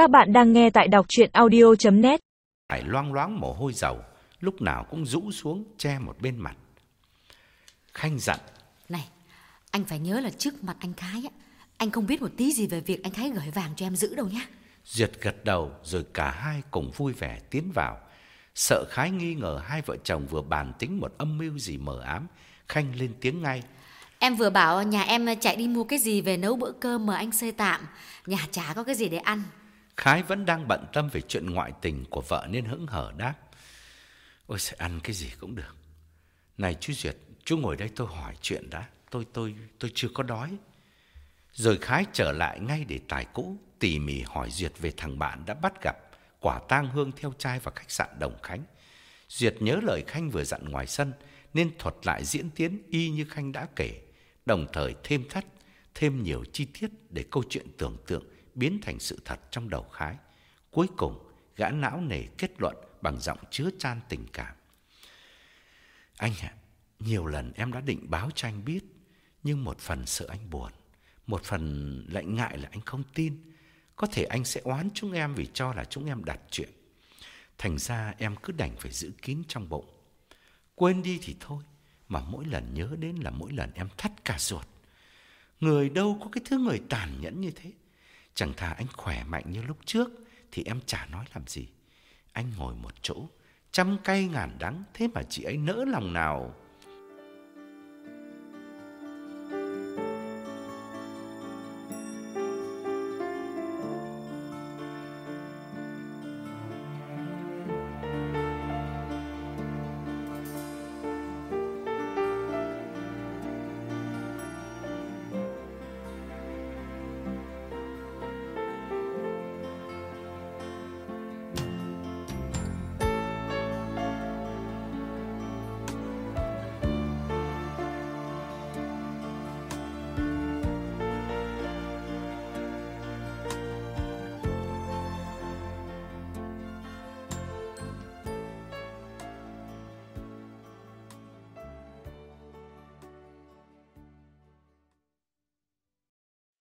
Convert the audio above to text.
Các bạn đang nghe tại đọc chuyện audio.net Hải loang loáng mồ hôi dầu, lúc nào cũng rũ xuống che một bên mặt. Khanh dặn, Này, anh phải nhớ là trước mặt anh Khái á, anh không biết một tí gì về việc anh Khái gửi vàng cho em giữ đâu nhá. Duyệt gật đầu rồi cả hai cùng vui vẻ tiến vào. Sợ Khái nghi ngờ hai vợ chồng vừa bàn tính một âm mưu gì mờ ám, Khanh lên tiếng ngay. Em vừa bảo nhà em chạy đi mua cái gì về nấu bữa cơm mà anh xây tạm, nhà chả có cái gì để ăn. Khái vẫn đang bận tâm về chuyện ngoại tình của vợ nên hững hở đáp. Ôi sẽ ăn cái gì cũng được. Này chú Duyệt, chú ngồi đây tôi hỏi chuyện đã. Tôi tôi tôi chưa có đói. Rồi Khái trở lại ngay để tài cũ, tỉ mỉ hỏi Duyệt về thằng bạn đã bắt gặp quả tang hương theo trai vào khách sạn Đồng Khánh. Duyệt nhớ lời Khanh vừa dặn ngoài sân nên thuật lại diễn tiến y như Khanh đã kể, đồng thời thêm thắt, thêm nhiều chi tiết để câu chuyện tưởng tượng biến thành sự thật trong đầu Khái. Cuối cùng, gã não nề kết luận bằng giọng chứa chan tình cảm. Anh ạ, nhiều lần em đã định báo cho anh biết, nhưng một phần sợ anh buồn, một phần lại ngại là anh không tin. Có thể anh sẽ oán chúng em vì cho là chúng em đặt chuyện. Thành ra em cứ đành phải giữ kín trong bụng. Quên đi thì thôi, mà mỗi lần nhớ đến là mỗi lần em thắt cả ruột. Người đâu có cái thứ người tàn nhẫn như thế. Chẳng thà anh khỏe mạnh như lúc trước thì em chả nói làm gì. Anh ngồi một chỗ, trăm cay ngàn đắng, thế mà chị ấy nỡ lòng nào.